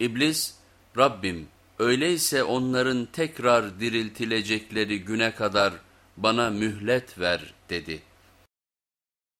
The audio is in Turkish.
İblis, Rabbim öyleyse onların tekrar diriltilecekleri güne kadar bana mühlet ver dedi.''